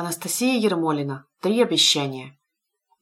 Анастасия Ермолина. Три обещания.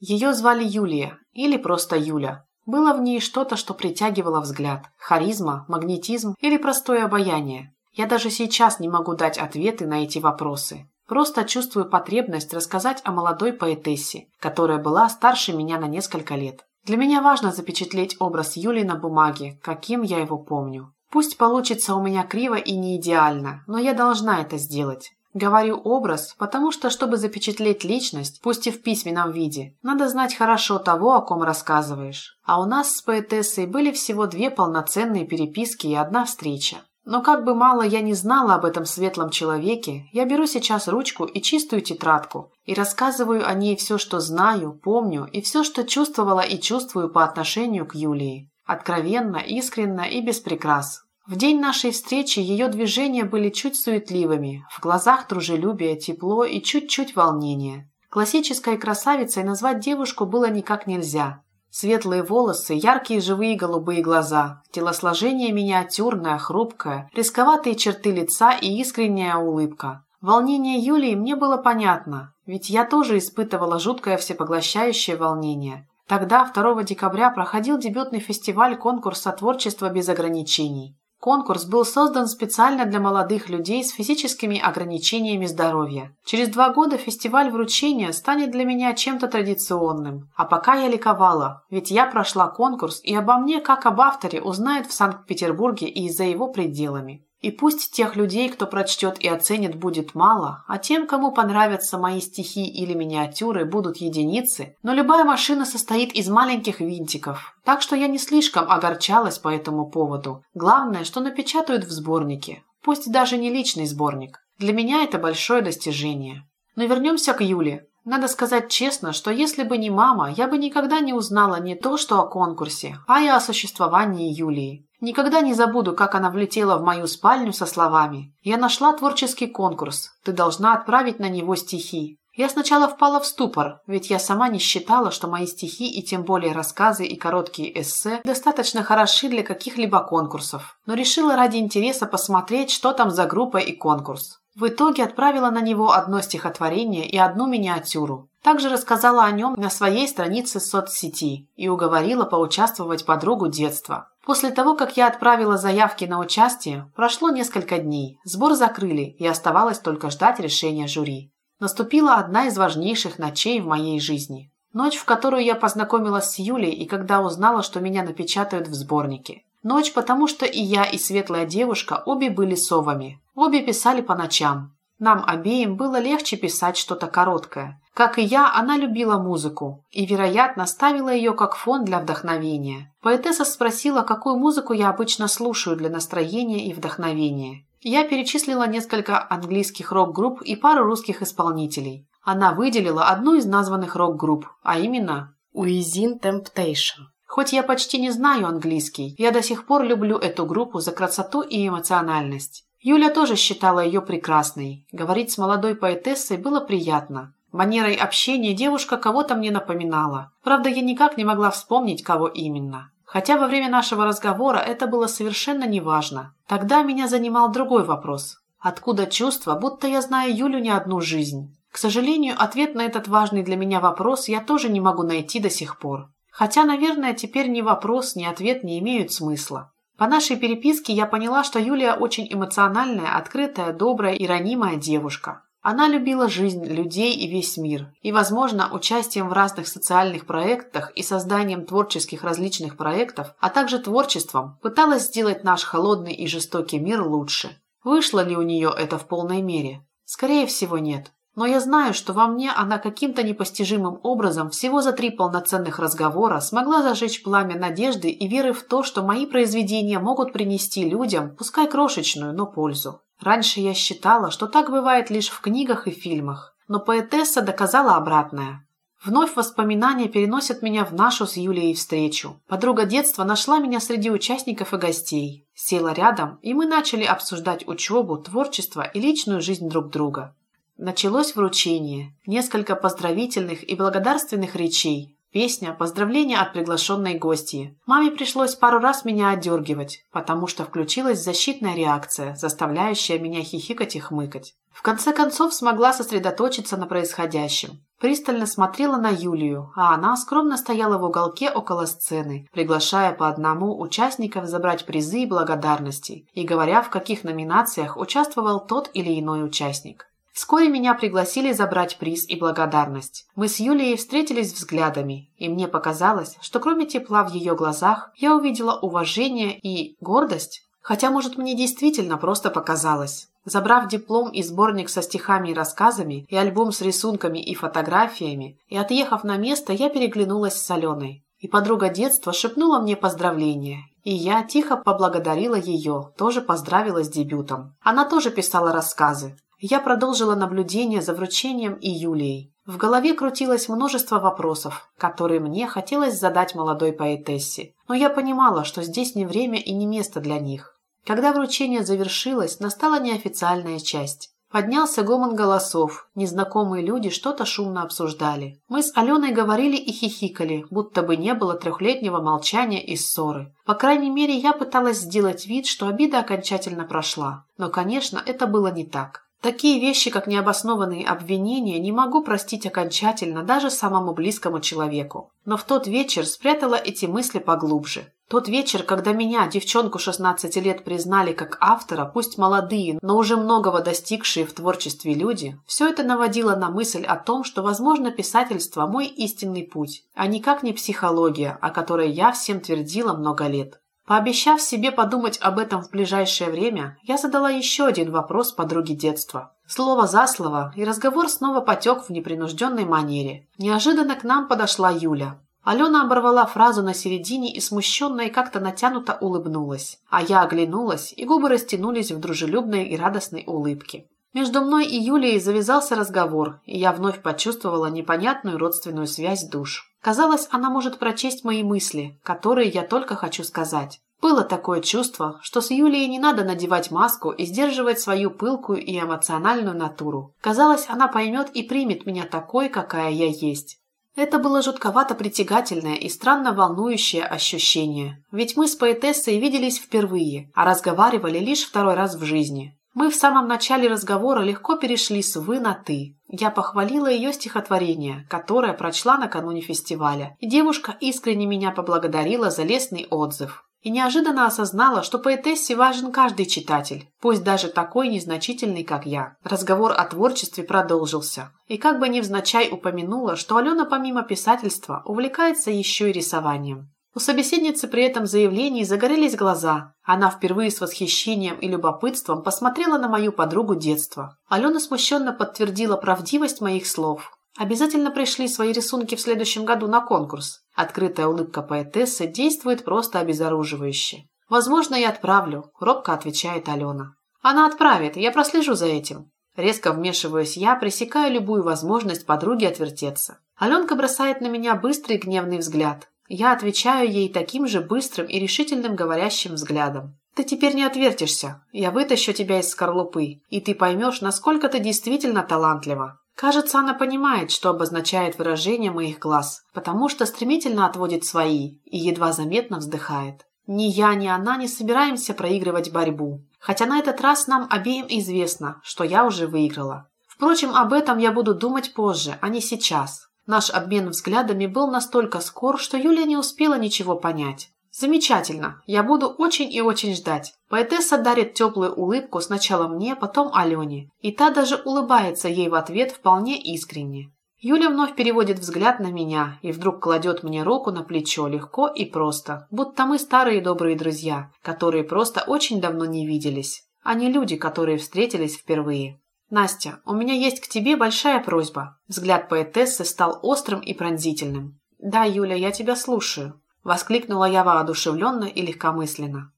Ее звали Юлия, или просто Юля. Было в ней что-то, что притягивало взгляд. Харизма, магнетизм или простое обаяние. Я даже сейчас не могу дать ответы на эти вопросы. Просто чувствую потребность рассказать о молодой поэтессе, которая была старше меня на несколько лет. Для меня важно запечатлеть образ Юли на бумаге, каким я его помню. Пусть получится у меня криво и не идеально, но я должна это сделать. Говорю образ, потому что, чтобы запечатлеть личность, пусть и в письменном виде, надо знать хорошо того, о ком рассказываешь. А у нас с поэтессой были всего две полноценные переписки и одна встреча. Но как бы мало я не знала об этом светлом человеке, я беру сейчас ручку и чистую тетрадку и рассказываю о ней все, что знаю, помню и все, что чувствовала и чувствую по отношению к Юлии. Откровенно, искренно и без прикрас, в день нашей встречи ее движения были чуть суетливыми, в глазах дружелюбие, тепло и чуть-чуть волнение. Классической красавицей назвать девушку было никак нельзя. Светлые волосы, яркие живые голубые глаза, телосложение миниатюрное, хрупкое, рисковатые черты лица и искренняя улыбка. Волнение Юлии мне было понятно, ведь я тоже испытывала жуткое всепоглощающее волнение. Тогда, 2 декабря, проходил дебютный фестиваль конкурса творчества без ограничений. Конкурс был создан специально для молодых людей с физическими ограничениями здоровья. Через два года фестиваль вручения станет для меня чем-то традиционным. А пока я ликовала, ведь я прошла конкурс, и обо мне, как об авторе, узнают в Санкт-Петербурге и за его пределами. И пусть тех людей, кто прочтет и оценит, будет мало, а тем, кому понравятся мои стихи или миниатюры, будут единицы, но любая машина состоит из маленьких винтиков, так что я не слишком огорчалась по этому поводу. Главное, что напечатают в сборнике, пусть даже не личный сборник. Для меня это большое достижение. Но вернемся к Юле. Надо сказать честно, что если бы не мама, я бы никогда не узнала не то, что о конкурсе, а и о существовании Юлии. Никогда не забуду, как она влетела в мою спальню со словами «Я нашла творческий конкурс, ты должна отправить на него стихи». Я сначала впала в ступор, ведь я сама не считала, что мои стихи и тем более рассказы и короткие эссе достаточно хороши для каких-либо конкурсов, но решила ради интереса посмотреть, что там за группа и конкурс. В итоге отправила на него одно стихотворение и одну миниатюру. Также рассказала о нем на своей странице соцсети и уговорила поучаствовать подругу детства. После того, как я отправила заявки на участие, прошло несколько дней, сбор закрыли и оставалось только ждать решения жюри. Наступила одна из важнейших ночей в моей жизни. Ночь, в которую я познакомилась с Юлей и когда узнала, что меня напечатают в сборнике. Ночь, потому что и я, и светлая девушка обе были совами, Обе писали по ночам. Нам обеим было легче писать что-то короткое. Как и я, она любила музыку и, вероятно, ставила ее как фон для вдохновения. Поэтесса спросила, какую музыку я обычно слушаю для настроения и вдохновения. Я перечислила несколько английских рок-групп и пару русских исполнителей. Она выделила одну из названных рок-групп, а именно «Уизин Temptation. Хоть я почти не знаю английский, я до сих пор люблю эту группу за красоту и эмоциональность. Юля тоже считала ее прекрасной. Говорить с молодой поэтессой было приятно. Манерой общения девушка кого-то мне напоминала. Правда, я никак не могла вспомнить, кого именно. Хотя во время нашего разговора это было совершенно неважно. Тогда меня занимал другой вопрос. Откуда чувство, будто я знаю Юлю не одну жизнь? К сожалению, ответ на этот важный для меня вопрос я тоже не могу найти до сих пор. Хотя, наверное, теперь ни вопрос, ни ответ не имеют смысла. По нашей переписке я поняла, что Юлия очень эмоциональная, открытая, добрая и ранимая девушка. Она любила жизнь, людей и весь мир. И, возможно, участием в разных социальных проектах и созданием творческих различных проектов, а также творчеством, пыталась сделать наш холодный и жестокий мир лучше. Вышло ли у нее это в полной мере? Скорее всего, нет. Но я знаю, что во мне она каким-то непостижимым образом всего за три полноценных разговора смогла зажечь пламя надежды и веры в то, что мои произведения могут принести людям, пускай крошечную, но пользу. Раньше я считала, что так бывает лишь в книгах и фильмах, но поэтесса доказала обратное. Вновь воспоминания переносят меня в нашу с Юлией встречу. Подруга детства нашла меня среди участников и гостей. Села рядом, и мы начали обсуждать учебу, творчество и личную жизнь друг друга. Началось вручение, несколько поздравительных и благодарственных речей, песня, поздравления от приглашенной гости. Маме пришлось пару раз меня отдергивать, потому что включилась защитная реакция, заставляющая меня хихикать и хмыкать. В конце концов смогла сосредоточиться на происходящем. Пристально смотрела на Юлию, а она скромно стояла в уголке около сцены, приглашая по одному участников забрать призы и благодарности, и говоря, в каких номинациях участвовал тот или иной участник. Вскоре меня пригласили забрать приз и благодарность. Мы с Юлией встретились взглядами, и мне показалось, что кроме тепла в ее глазах я увидела уважение и гордость, хотя, может, мне действительно просто показалось. Забрав диплом и сборник со стихами и рассказами, и альбом с рисунками и фотографиями, и отъехав на место, я переглянулась с Аленой. И подруга детства шепнула мне поздравления, и я тихо поблагодарила ее, тоже поздравила с дебютом. Она тоже писала рассказы, я продолжила наблюдение за вручением и Юлией. В голове крутилось множество вопросов, которые мне хотелось задать молодой поэтессе, но я понимала, что здесь не время и не место для них. Когда вручение завершилось, настала неофициальная часть. Поднялся гомон голосов, незнакомые люди что-то шумно обсуждали. Мы с Аленой говорили и хихикали, будто бы не было трехлетнего молчания и ссоры. По крайней мере, я пыталась сделать вид, что обида окончательно прошла. Но, конечно, это было не так. Такие вещи, как необоснованные обвинения, не могу простить окончательно даже самому близкому человеку. Но в тот вечер спрятала эти мысли поглубже. Тот вечер, когда меня, девчонку 16 лет, признали как автора, пусть молодые, но уже многого достигшие в творчестве люди, все это наводило на мысль о том, что, возможно, писательство – мой истинный путь, а никак не психология, о которой я всем твердила много лет. Пообещав себе подумать об этом в ближайшее время, я задала еще один вопрос подруге детства. Слово за слово, и разговор снова потек в непринужденной манере. Неожиданно к нам подошла Юля. Алена оборвала фразу на середине и смущенно и как-то натянуто улыбнулась. А я оглянулась, и губы растянулись в дружелюбной и радостной улыбке. Между мной и Юлией завязался разговор, и я вновь почувствовала непонятную родственную связь душ. Казалось, она может прочесть мои мысли, которые я только хочу сказать. Было такое чувство, что с Юлией не надо надевать маску и сдерживать свою пылкую и эмоциональную натуру. Казалось, она поймет и примет меня такой, какая я есть. Это было жутковато притягательное и странно волнующее ощущение. Ведь мы с поэтессой виделись впервые, а разговаривали лишь второй раз в жизни. Мы в самом начале разговора легко перешли с «вы» на «ты». Я похвалила ее стихотворение, которое прочла накануне фестиваля, и девушка искренне меня поблагодарила за лестный отзыв. И неожиданно осознала, что поэтессе важен каждый читатель, пусть даже такой незначительный, как я. Разговор о творчестве продолжился. И как бы невзначай упомянула, что Алена помимо писательства увлекается еще и рисованием. У собеседницы при этом заявлении загорелись глаза. Она впервые с восхищением и любопытством посмотрела на мою подругу детства. Алена смущенно подтвердила правдивость моих слов. Обязательно пришли свои рисунки в следующем году на конкурс. Открытая улыбка поэтессы действует просто обезоруживающе. «Возможно, я отправлю», – робко отвечает Алена. «Она отправит, я прослежу за этим». Резко вмешиваюсь я, пресекая любую возможность подруги отвертеться. Аленка бросает на меня быстрый гневный взгляд. Я отвечаю ей таким же быстрым и решительным говорящим взглядом. «Ты теперь не отвертишься. Я вытащу тебя из скорлупы, и ты поймешь, насколько ты действительно талантлива». Кажется, она понимает, что обозначает выражение моих глаз, потому что стремительно отводит свои и едва заметно вздыхает. Ни я, ни она не собираемся проигрывать борьбу, хотя на этот раз нам обеим известно, что я уже выиграла. Впрочем, об этом я буду думать позже, а не сейчас. Наш обмен взглядами был настолько скор, что Юлия не успела ничего понять. «Замечательно. Я буду очень и очень ждать. Поэтесса дарит теплую улыбку сначала мне, потом Алене. И та даже улыбается ей в ответ вполне искренне. Юля вновь переводит взгляд на меня и вдруг кладет мне руку на плечо легко и просто, будто мы старые добрые друзья, которые просто очень давно не виделись, а не люди, которые встретились впервые. Настя, у меня есть к тебе большая просьба. Взгляд поэтессы стал острым и пронзительным. Да, Юля, я тебя слушаю. Воскликнула я воодушевленно и легкомысленно.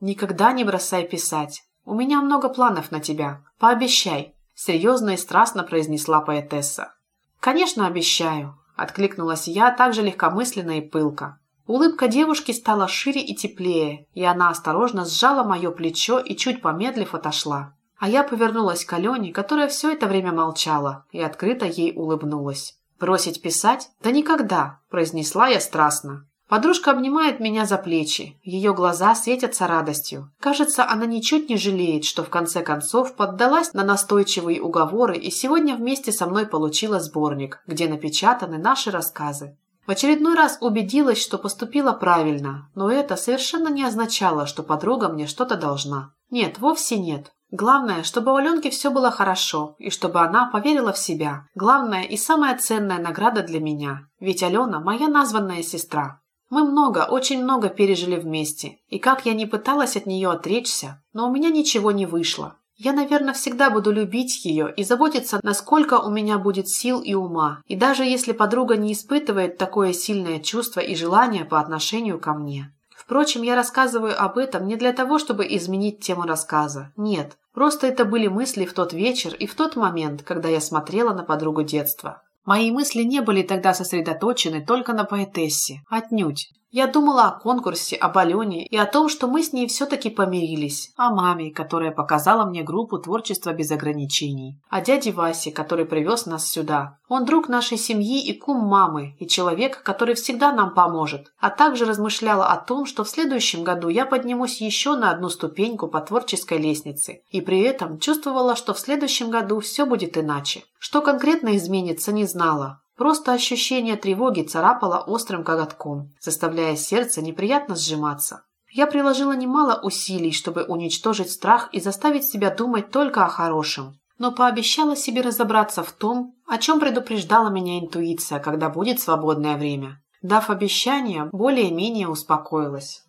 Никогда не бросай писать. У меня много планов на тебя. Пообещай. Серьезно и страстно произнесла поэтесса. Конечно, обещаю. Откликнулась я также легкомысленно и пылко. Улыбка девушки стала шире и теплее, и она осторожно сжала мое плечо и, чуть помедлив, отошла. А я повернулась к Алене, которая все это время молчала, и открыто ей улыбнулась. «Бросить писать? Да никогда!» – произнесла я страстно. Подружка обнимает меня за плечи. Ее глаза светятся радостью. Кажется, она ничуть не жалеет, что в конце концов поддалась на настойчивые уговоры и сегодня вместе со мной получила сборник, где напечатаны наши рассказы. В очередной раз убедилась, что поступила правильно, но это совершенно не означало, что подруга мне что-то должна. Нет, вовсе нет. Главное, чтобы у Аленки все было хорошо, и чтобы она поверила в себя. Главное и самая ценная награда для меня. Ведь Алена – моя названная сестра. Мы много, очень много пережили вместе. И как я не пыталась от нее отречься, но у меня ничего не вышло. Я, наверное, всегда буду любить ее и заботиться, насколько у меня будет сил и ума. И даже если подруга не испытывает такое сильное чувство и желание по отношению ко мне. Впрочем, я рассказываю об этом не для того, чтобы изменить тему рассказа. Нет, просто это были мысли в тот вечер и в тот момент, когда я смотрела на подругу детства. Мои мысли не были тогда сосредоточены только на поэтессе. Отнюдь. Я думала о конкурсе, об Алене и о том, что мы с ней все-таки помирились, о маме, которая показала мне группу творчества без ограничений, о дяде Васе, который привез нас сюда. Он друг нашей семьи и кум мамы, и человек, который всегда нам поможет. А также размышляла о том, что в следующем году я поднимусь еще на одну ступеньку по творческой лестнице, и при этом чувствовала, что в следующем году все будет иначе. Что конкретно изменится, не знала. Просто ощущение тревоги царапало острым коготком, заставляя сердце неприятно сжиматься. Я приложила немало усилий, чтобы уничтожить страх и заставить себя думать только о хорошем, но пообещала себе разобраться в том, о чем предупреждала меня интуиция, когда будет свободное время. Дав обещание, более-менее успокоилась.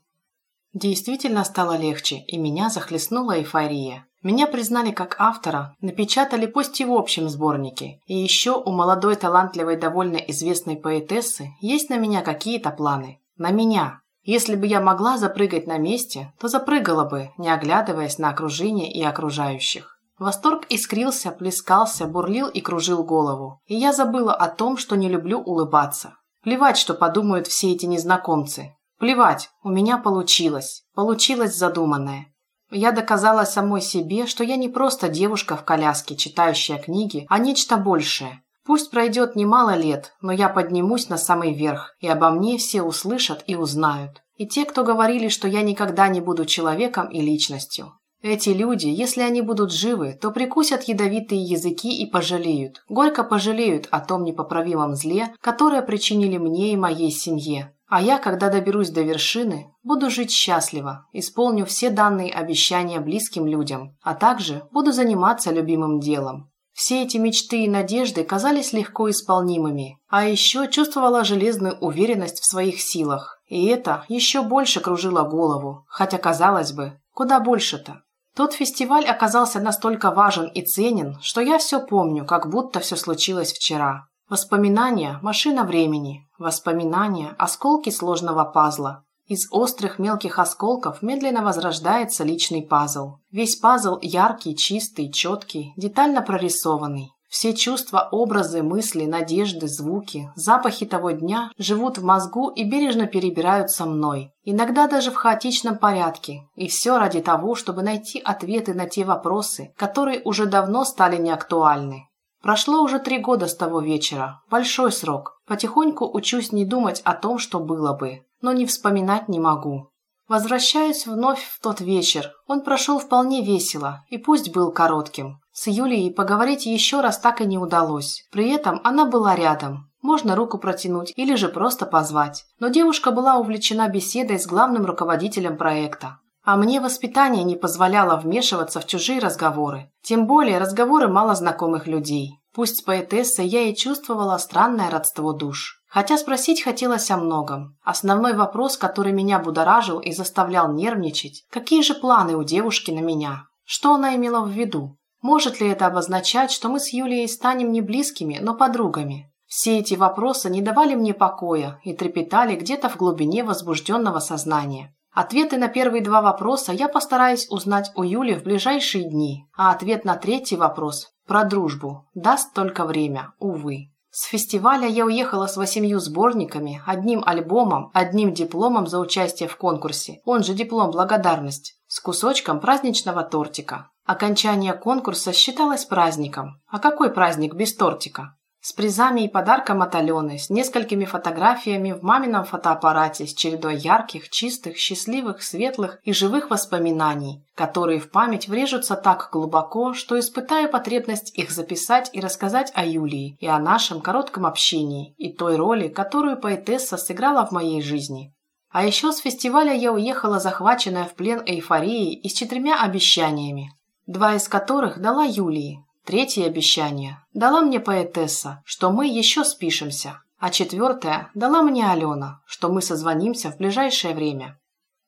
Действительно стало легче, и меня захлестнула эйфория. Меня признали как автора, напечатали пусть и в общем сборнике. И еще у молодой талантливой довольно известной поэтессы есть на меня какие-то планы. На меня. Если бы я могла запрыгать на месте, то запрыгала бы, не оглядываясь на окружение и окружающих. Восторг искрился, плескался, бурлил и кружил голову. И я забыла о том, что не люблю улыбаться. Плевать, что подумают все эти незнакомцы. Плевать, у меня получилось. Получилось задуманное. Я доказала самой себе, что я не просто девушка в коляске, читающая книги, а нечто большее. Пусть пройдет немало лет, но я поднимусь на самый верх, и обо мне все услышат и узнают. И те, кто говорили, что я никогда не буду человеком и личностью. Эти люди, если они будут живы, то прикусят ядовитые языки и пожалеют. Горько пожалеют о том непоправимом зле, которое причинили мне и моей семье. а я, когда доберусь до вершины, буду жить счастливо, исполню все данные обещания близким людям, а также буду заниматься любимым делом. Все эти мечты и надежды казались легко исполнимыми, а еще чувствовала железную уверенность в своих силах, и это еще больше кружило голову, хотя, казалось бы, куда больше-то. Тот фестиваль оказался настолько важен и ценен, что я все помню, как будто все случилось вчера. Воспоминания – машина времени. Воспоминания, осколки сложного пазла. Из острых мелких осколков медленно возрождается личный пазл. Весь пазл яркий, чистый, четкий, детально прорисованный. Все чувства, образы, мысли, надежды, звуки, запахи того дня живут в мозгу и бережно перебираются мной, иногда даже в хаотичном порядке, и все ради того, чтобы найти ответы на те вопросы, которые уже давно стали неактуальны. Прошло уже три года с того вечера, большой срок, Потихоньку учусь не думать о том, что было бы, но не вспоминать не могу. Возвращаюсь вновь в тот вечер. Он прошел вполне весело, и пусть был коротким. С Юлией поговорить еще раз так и не удалось. При этом она была рядом. Можно руку протянуть или же просто позвать. Но девушка была увлечена беседой с главным руководителем проекта. А мне воспитание не позволяло вмешиваться в чужие разговоры. Тем более разговоры малознакомых людей. Пусть поэтесса я и чувствовала странное родство душ. Хотя спросить хотелось о многом. Основной вопрос, который меня будоражил и заставлял нервничать, какие же планы у девушки на меня? Что она имела в виду? Может ли это обозначать, что мы с Юлией станем не близкими, но подругами? Все эти вопросы не давали мне покоя и трепетали где-то в глубине возбужденного сознания. Ответы на первые два вопроса я постараюсь узнать у Юли в ближайшие дни, а ответ на третий вопрос про дружбу даст только время, увы. С фестиваля я уехала с восемью сборниками, одним альбомом, одним дипломом за участие в конкурсе, он же диплом «Благодарность», с кусочком праздничного тортика. Окончание конкурса считалось праздником. А какой праздник без тортика? с призами и подарком от Алены, с несколькими фотографиями в мамином фотоаппарате, с чередой ярких, чистых, счастливых, светлых и живых воспоминаний, которые в память врежутся так глубоко, что испытаю потребность их записать и рассказать о Юлии и о нашем коротком общении и той роли, которую поэтесса сыграла в моей жизни. А еще с фестиваля я уехала захваченная в плен эйфорией и с четырьмя обещаниями, два из которых дала Юлии, Третье обещание дала мне поэтесса, что мы еще спишемся, а четвертое дала мне Алена, что мы созвонимся в ближайшее время.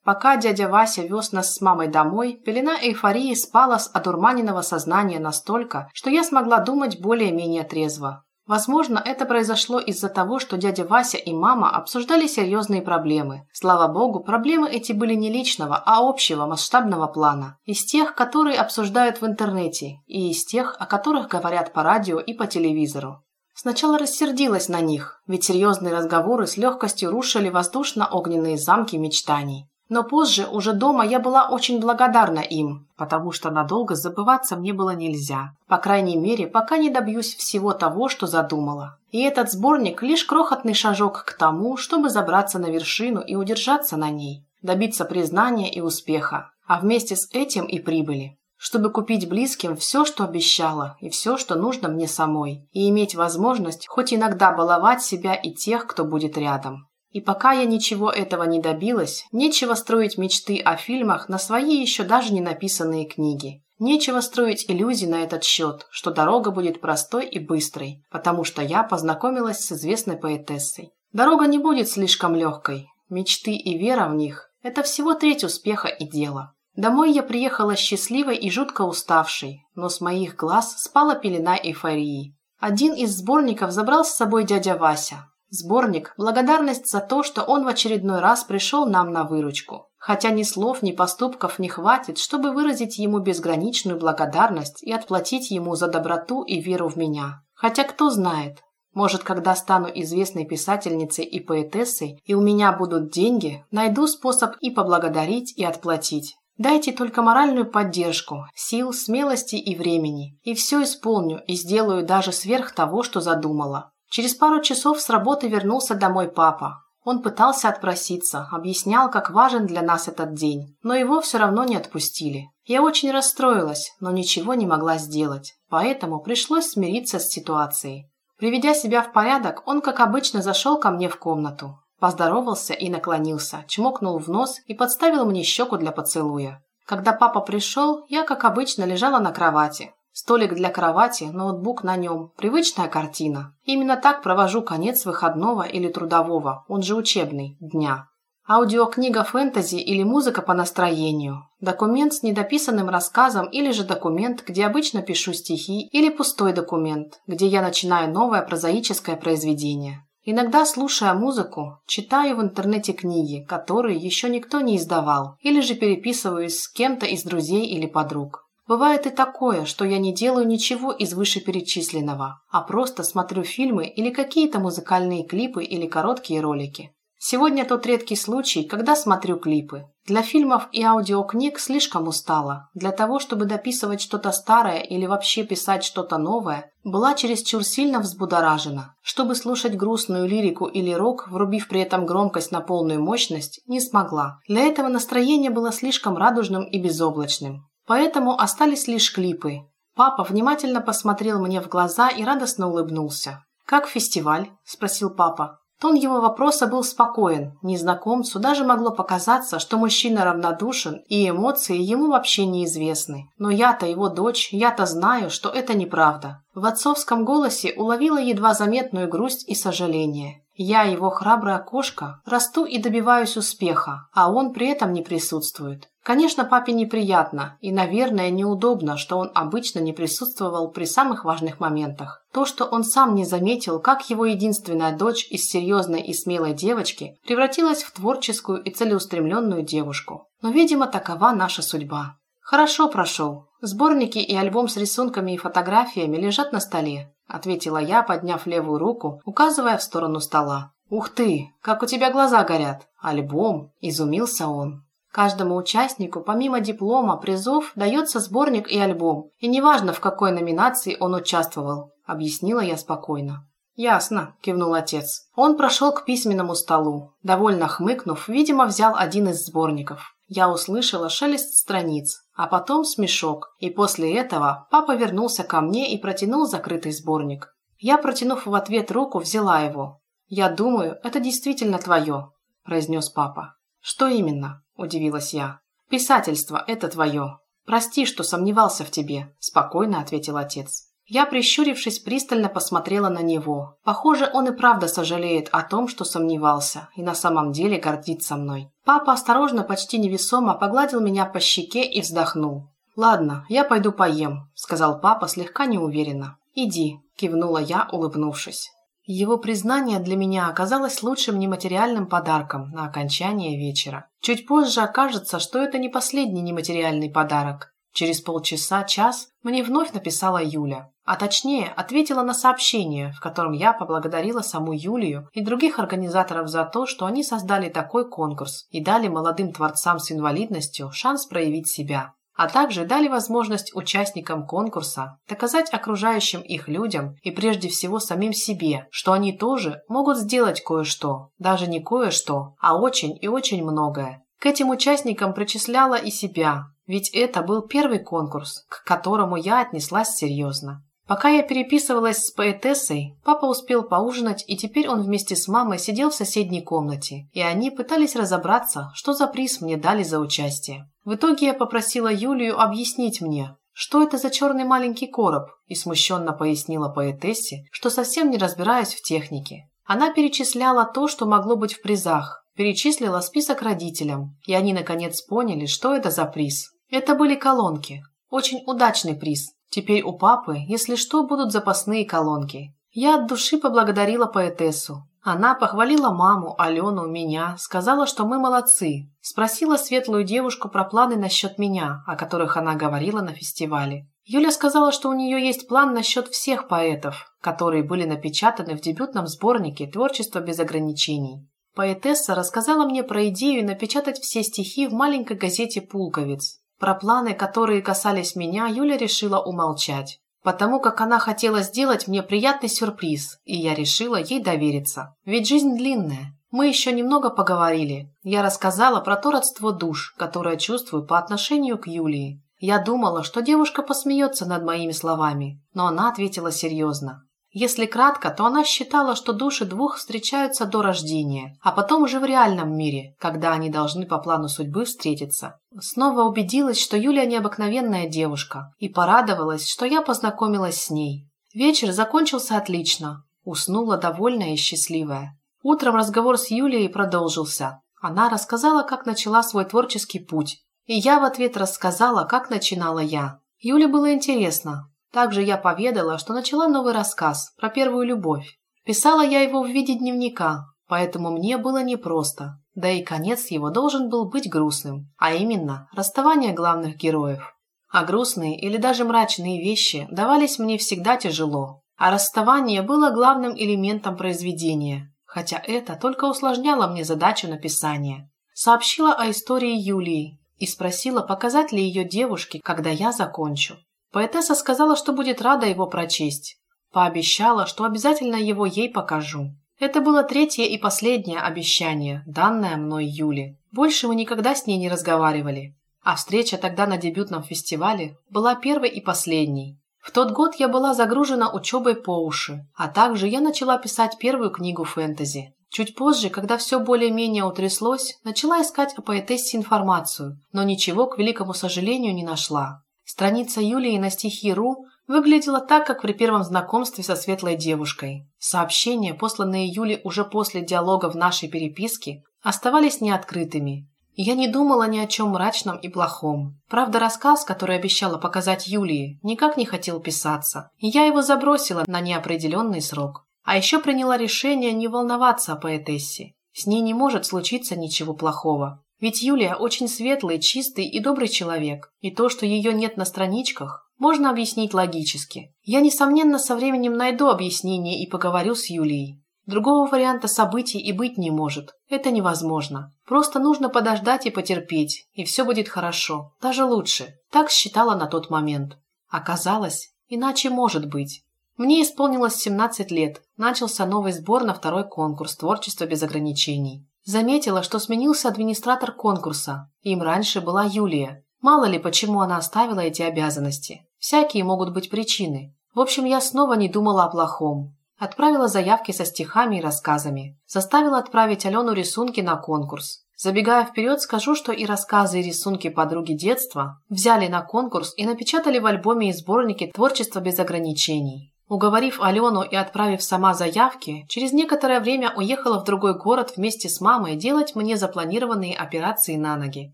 Пока дядя Вася вез нас с мамой домой, пелена эйфории спала с одурманенного сознания настолько, что я смогла думать более-менее трезво. Возможно, это произошло из-за того, что дядя Вася и мама обсуждали серьезные проблемы. Слава богу, проблемы эти были не личного, а общего масштабного плана. Из тех, которые обсуждают в интернете, и из тех, о которых говорят по радио и по телевизору. Сначала рассердилась на них, ведь серьезные разговоры с легкостью рушили воздушно-огненные замки мечтаний. Но позже, уже дома, я была очень благодарна им, потому что надолго забываться мне было нельзя. По крайней мере, пока не добьюсь всего того, что задумала. И этот сборник – лишь крохотный шажок к тому, чтобы забраться на вершину и удержаться на ней, добиться признания и успеха, а вместе с этим и прибыли чтобы купить близким все, что обещала, и все, что нужно мне самой, и иметь возможность хоть иногда баловать себя и тех, кто будет рядом. И пока я ничего этого не добилась, нечего строить мечты о фильмах на свои еще даже не написанные книги. Нечего строить иллюзий на этот счет, что дорога будет простой и быстрой, потому что я познакомилась с известной поэтессой. Дорога не будет слишком легкой. Мечты и вера в них – это всего треть успеха и дела. Домой я приехала счастливой и жутко уставшей, но с моих глаз спала пелена эйфории. Один из сборников забрал с собой дядя Вася, Сборник «Благодарность за то, что он в очередной раз пришел нам на выручку». Хотя ни слов, ни поступков не хватит, чтобы выразить ему безграничную благодарность и отплатить ему за доброту и веру в меня. Хотя кто знает, может, когда стану известной писательницей и поэтессой, и у меня будут деньги, найду способ и поблагодарить, и отплатить. Дайте только моральную поддержку, сил, смелости и времени. И все исполню, и сделаю даже сверх того, что задумала. Через пару часов с работы вернулся домой папа. Он пытался отпроситься, объяснял, как важен для нас этот день, но его все равно не отпустили. Я очень расстроилась, но ничего не могла сделать, поэтому пришлось смириться с ситуацией. Приведя себя в порядок, он, как обычно, зашел ко мне в комнату. Поздоровался и наклонился, чмокнул в нос и подставил мне щеку для поцелуя. Когда папа пришел, я, как обычно, лежала на кровати. Столик для кровати, ноутбук на нем. Привычная картина. Именно так провожу конец выходного или трудового, он же учебный, дня. Аудиокнига фэнтези или музыка по настроению. Документ с недописанным рассказом или же документ, где обычно пишу стихи, или пустой документ, где я начинаю новое прозаическое произведение. Иногда, слушая музыку, читаю в интернете книги, которые еще никто не издавал, или же переписываюсь с кем-то из друзей или подруг. Бывает и такое, что я не делаю ничего из вышеперечисленного, а просто смотрю фильмы или какие-то музыкальные клипы или короткие ролики. Сегодня тот редкий случай, когда смотрю клипы. Для фильмов и аудиокниг слишком устала. Для того, чтобы дописывать что-то старое или вообще писать что-то новое, была чересчур сильно взбудоражена. Чтобы слушать грустную лирику или рок, врубив при этом громкость на полную мощность, не смогла. Для этого настроение было слишком радужным и безоблачным поэтому остались лишь клипы. Папа внимательно посмотрел мне в глаза и радостно улыбнулся. «Как фестиваль?» – спросил папа. Тон его вопроса был спокоен. Незнакомцу даже могло показаться, что мужчина равнодушен, и эмоции ему вообще неизвестны. Но я-то его дочь, я-то знаю, что это неправда. В отцовском голосе уловила едва заметную грусть и сожаление. Я его храбрая кошка, расту и добиваюсь успеха, а он при этом не присутствует. Конечно, папе неприятно и, наверное, неудобно, что он обычно не присутствовал при самых важных моментах. То, что он сам не заметил, как его единственная дочь из серьезной и смелой девочки превратилась в творческую и целеустремленную девушку. Но, видимо, такова наша судьба. Хорошо прошел. Сборники и альбом с рисунками и фотографиями лежат на столе, ответила я, подняв левую руку, указывая в сторону стола. Ух ты, как у тебя глаза горят. Альбом, изумился он. Каждому участнику помимо диплома, призов дается сборник и альбом, и неважно, в какой номинации он участвовал, объяснила я спокойно. «Ясно», – кивнул отец. Он прошел к письменному столу. Довольно хмыкнув, видимо, взял один из сборников. Я услышала шелест страниц, а потом смешок, и после этого папа вернулся ко мне и протянул закрытый сборник. Я, протянув в ответ руку, взяла его. «Я думаю, это действительно твое», – произнес папа. «Что именно?» удивилась я. «Писательство – это твое. Прости, что сомневался в тебе», – спокойно ответил отец. Я, прищурившись, пристально посмотрела на него. Похоже, он и правда сожалеет о том, что сомневался, и на самом деле гордится мной. Папа осторожно, почти невесомо погладил меня по щеке и вздохнул. «Ладно, я пойду поем», – сказал папа слегка неуверенно. «Иди», – кивнула я, улыбнувшись. Его признание для меня оказалось лучшим нематериальным подарком на окончание вечера. Чуть позже окажется, что это не последний нематериальный подарок. Через полчаса-час мне вновь написала Юля, а точнее ответила на сообщение, в котором я поблагодарила саму Юлию и других организаторов за то, что они создали такой конкурс и дали молодым творцам с инвалидностью шанс проявить себя а также дали возможность участникам конкурса доказать окружающим их людям и прежде всего самим себе, что они тоже могут сделать кое-что, даже не кое-что, а очень и очень многое. К этим участникам причисляла и себя, ведь это был первый конкурс, к которому я отнеслась серьезно. Пока я переписывалась с поэтессой, папа успел поужинать, и теперь он вместе с мамой сидел в соседней комнате, и они пытались разобраться, что за приз мне дали за участие. В итоге я попросила Юлию объяснить мне, что это за черный маленький короб, и смущенно пояснила поэтессе, что совсем не разбираюсь в технике. Она перечисляла то, что могло быть в призах, перечислила список родителям, и они наконец поняли, что это за приз. Это были колонки. Очень удачный приз. Теперь у папы, если что, будут запасные колонки. Я от души поблагодарила поэтессу. Она похвалила маму, Алену, меня, сказала, что мы молодцы, спросила светлую девушку про планы насчет меня, о которых она говорила на фестивале. Юля сказала, что у нее есть план насчет всех поэтов, которые были напечатаны в дебютном сборнике «Творчество без ограничений». Поэтесса рассказала мне про идею напечатать все стихи в маленькой газете «Пулковец». Про планы, которые касались меня, Юля решила умолчать. Потому как она хотела сделать мне приятный сюрприз, и я решила ей довериться. Ведь жизнь длинная. Мы еще немного поговорили. Я рассказала про то родство душ, которое чувствую по отношению к Юлии. Я думала, что девушка посмеется над моими словами, но она ответила серьезно. Если кратко, то она считала, что души двух встречаются до рождения, а потом уже в реальном мире, когда они должны по плану судьбы встретиться. Снова убедилась, что Юлия необыкновенная девушка, и порадовалась, что я познакомилась с ней. Вечер закончился отлично. Уснула довольная и счастливая. Утром разговор с Юлией продолжился. Она рассказала, как начала свой творческий путь. И я в ответ рассказала, как начинала я. Юле было интересно, также я поведала, что начала новый рассказ про первую любовь. Писала я его в виде дневника, поэтому мне было непросто. Да и конец его должен был быть грустным, а именно расставание главных героев. А грустные или даже мрачные вещи давались мне всегда тяжело. А расставание было главным элементом произведения, хотя это только усложняло мне задачу написания. Сообщила о истории Юлии и спросила, показать ли ее девушке, когда я закончу. Поэтесса сказала, что будет рада его прочесть. Пообещала, что обязательно его ей покажу. Это было третье и последнее обещание, данное мной Юле. Больше мы никогда с ней не разговаривали. А встреча тогда на дебютном фестивале была первой и последней. В тот год я была загружена учебой по уши, а также я начала писать первую книгу фэнтези. Чуть позже, когда все более-менее утряслось, начала искать о поэтессе информацию, но ничего, к великому сожалению, не нашла. Страница Юлии на стихи.ру выглядела так, как при первом знакомстве со светлой девушкой. Сообщения, посланные Юле уже после диалога в нашей переписке, оставались неоткрытыми. Я не думала ни о чем мрачном и плохом. Правда, рассказ, который обещала показать Юлии, никак не хотел писаться, и я его забросила на неопределенный срок. А еще приняла решение не волноваться о поэтессе. С ней не может случиться ничего плохого. Ведь Юлия очень светлый, чистый и добрый человек, и то, что ее нет на страничках, можно объяснить логически. Я, несомненно, со временем найду объяснение и поговорю с Юлией. Другого варианта событий и быть не может. Это невозможно. Просто нужно подождать и потерпеть, и все будет хорошо, даже лучше. Так считала на тот момент. Оказалось, иначе может быть. Мне исполнилось 17 лет. Начался новый сбор на второй конкурс творчества без ограничений». Заметила, что сменился администратор конкурса. Им раньше была Юлия. Мало ли, почему она оставила эти обязанности. Всякие могут быть причины. В общем, я снова не думала о плохом. Отправила заявки со стихами и рассказами. Заставила отправить Алену рисунки на конкурс. Забегая вперед, скажу, что и рассказы, и рисунки подруги детства взяли на конкурс и напечатали в альбоме и сборнике «Творчество без ограничений». Уговорив Алену и отправив сама заявки, через некоторое время уехала в другой город вместе с мамой делать мне запланированные операции на ноги.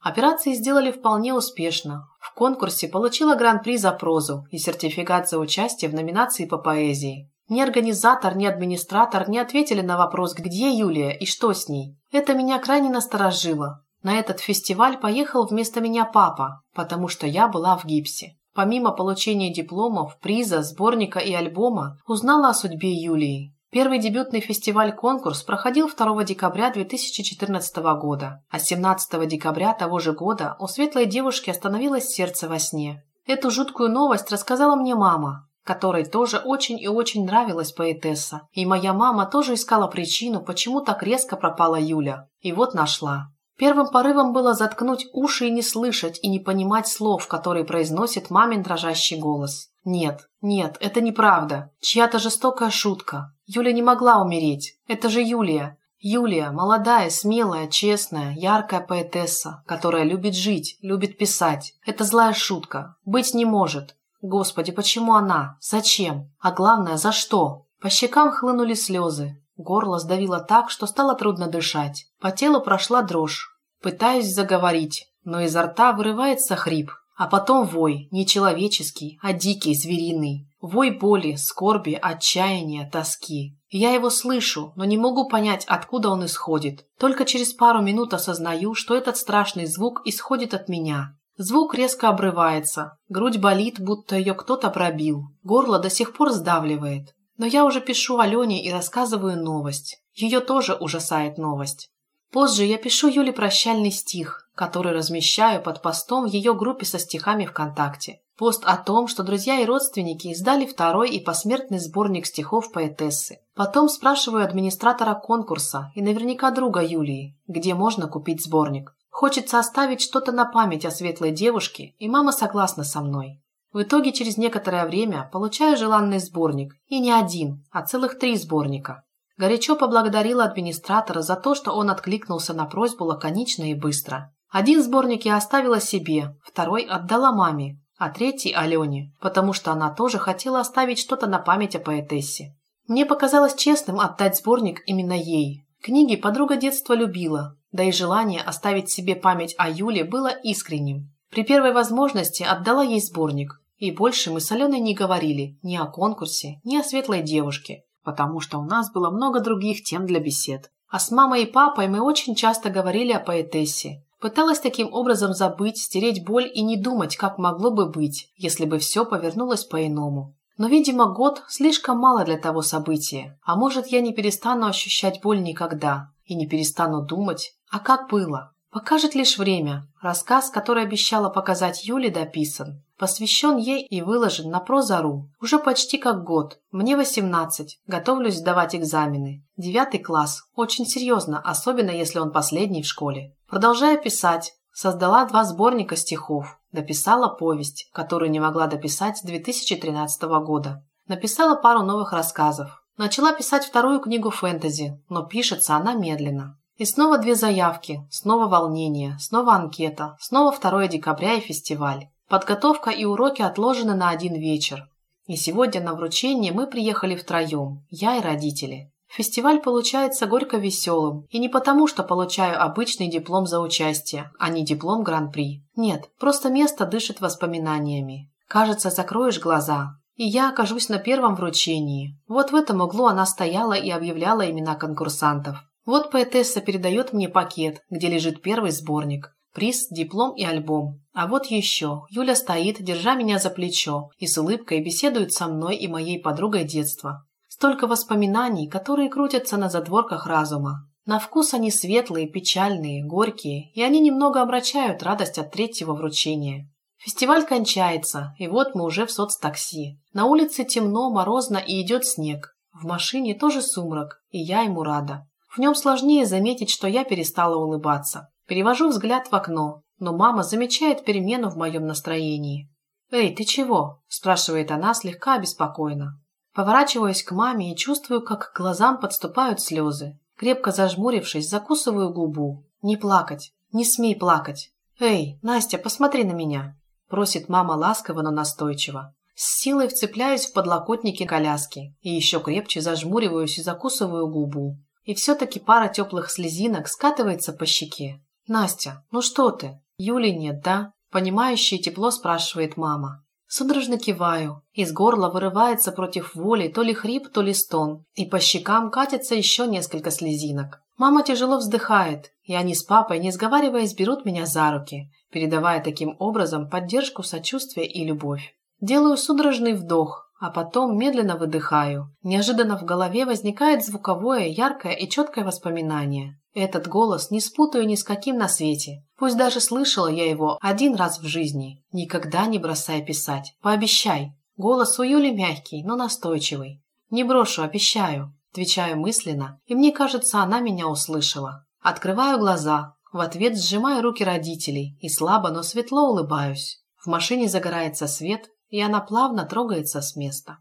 Операции сделали вполне успешно. В конкурсе получила гран-при за прозу и сертификат за участие в номинации по поэзии. Ни организатор, ни администратор не ответили на вопрос, где Юлия и что с ней. Это меня крайне насторожило. На этот фестиваль поехал вместо меня папа, потому что я была в гипсе. Помимо получения дипломов, приза, сборника и альбома, узнала о судьбе Юлии. Первый дебютный фестиваль-конкурс проходил 2 декабря 2014 года, а 17 декабря того же года у светлой девушки остановилось сердце во сне. Эту жуткую новость рассказала мне мама, которой тоже очень и очень нравилась поэтесса, и моя мама тоже искала причину, почему так резко пропала Юля, и вот нашла. Первым порывом было заткнуть уши и не слышать, и не понимать слов, которые произносит мамин дрожащий голос. Нет, нет, это неправда. Чья-то жестокая шутка. Юля не могла умереть. Это же Юлия. Юлия – молодая, смелая, честная, яркая поэтесса, которая любит жить, любит писать. Это злая шутка. Быть не может. Господи, почему она? Зачем? А главное, за что? По щекам хлынули слезы. Горло сдавило так, что стало трудно дышать. По телу прошла дрожь. Пытаюсь заговорить, но изо рта вырывается хрип, а потом вой, не человеческий, а дикий, звериный. Вой боли, скорби, отчаяния, тоски. Я его слышу, но не могу понять, откуда он исходит. Только через пару минут осознаю, что этот страшный звук исходит от меня. Звук резко обрывается, грудь болит, будто ее кто-то пробил. Горло до сих пор сдавливает. Но я уже пишу Алене и рассказываю новость. Ее тоже ужасает новость. Позже я пишу Юле прощальный стих, который размещаю под постом в ее группе со стихами ВКонтакте. Пост о том, что друзья и родственники издали второй и посмертный сборник стихов поэтессы. Потом спрашиваю администратора конкурса и наверняка друга Юлии, где можно купить сборник. Хочется оставить что-то на память о светлой девушке, и мама согласна со мной. В итоге через некоторое время получаю желанный сборник, и не один, а целых три сборника. Горячо поблагодарила администратора за то, что он откликнулся на просьбу лаконично и быстро. Один сборник я оставила себе, второй отдала маме, а третий – Алене, потому что она тоже хотела оставить что-то на память о поэтессе. Мне показалось честным отдать сборник именно ей. Книги подруга детства любила, да и желание оставить себе память о Юле было искренним. При первой возможности отдала ей сборник, и больше мы с Аленой не говорили ни о конкурсе, ни о светлой девушке потому что у нас было много других тем для бесед. А с мамой и папой мы очень часто говорили о поэтессе. Пыталась таким образом забыть, стереть боль и не думать, как могло бы быть, если бы все повернулось по-иному. Но, видимо, год слишком мало для того события. А может, я не перестану ощущать боль никогда и не перестану думать, а как было? Покажет лишь время. Рассказ, который обещала показать Юле, дописан. Посвящен ей и выложен на прозору Уже почти как год. Мне 18. Готовлюсь сдавать экзамены. Девятый класс. Очень серьезно, особенно если он последний в школе. Продолжаю писать. Создала два сборника стихов. Дописала повесть, которую не могла дописать с 2013 года. Написала пару новых рассказов. Начала писать вторую книгу фэнтези, но пишется она медленно. И снова две заявки, снова волнение, снова анкета, снова 2 декабря и фестиваль. Подготовка и уроки отложены на один вечер. И сегодня на вручение мы приехали втроем, я и родители. Фестиваль получается горько веселым, и не потому, что получаю обычный диплом за участие, а не диплом гран-при. Нет, просто место дышит воспоминаниями. Кажется, закроешь глаза, и я окажусь на первом вручении. Вот в этом углу она стояла и объявляла имена конкурсантов. Вот поэтесса передает мне пакет, где лежит первый сборник. Приз, диплом и альбом. А вот еще. Юля стоит, держа меня за плечо, и с улыбкой беседует со мной и моей подругой детства. Столько воспоминаний, которые крутятся на задворках разума. На вкус они светлые, печальные, горькие, и они немного обращают радость от третьего вручения. Фестиваль кончается, и вот мы уже в соцтакси. На улице темно, морозно и идет снег. В машине тоже сумрак, и я ему рада. В нем сложнее заметить, что я перестала улыбаться. Перевожу взгляд в окно, но мама замечает перемену в моем настроении. «Эй, ты чего?» – спрашивает она слегка обеспокоенно. Поворачиваюсь к маме и чувствую, как к глазам подступают слезы. Крепко зажмурившись, закусываю губу. «Не плакать! Не смей плакать!» «Эй, Настя, посмотри на меня!» – просит мама ласково, но настойчиво. С силой вцепляюсь в подлокотники коляски и еще крепче зажмуриваюсь и закусываю губу. И все-таки пара теплых слезинок скатывается по щеке. «Настя, ну что ты? Юли нет, да?» Понимающее тепло спрашивает мама. Судорожно киваю. Из горла вырывается против воли то ли хрип, то ли стон, и по щекам катится еще несколько слезинок. Мама тяжело вздыхает, и они с папой, не сговариваясь, берут меня за руки, передавая таким образом поддержку, сочувствие и любовь. Делаю судорожный вдох, а потом медленно выдыхаю. Неожиданно в голове возникает звуковое, яркое и четкое воспоминание. Этот голос не спутаю ни с каким на свете. Пусть даже слышала я его один раз в жизни. Никогда не бросай писать. Пообещай. Голос у Юли мягкий, но настойчивый. Не брошу, обещаю. Отвечаю мысленно, и мне кажется, она меня услышала. Открываю глаза, в ответ сжимаю руки родителей и слабо, но светло улыбаюсь. В машине загорается свет, и она плавно трогается с места.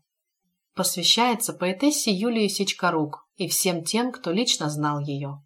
Посвящается поэтессе Юлии Сичкарук и всем тем, кто лично знал ее.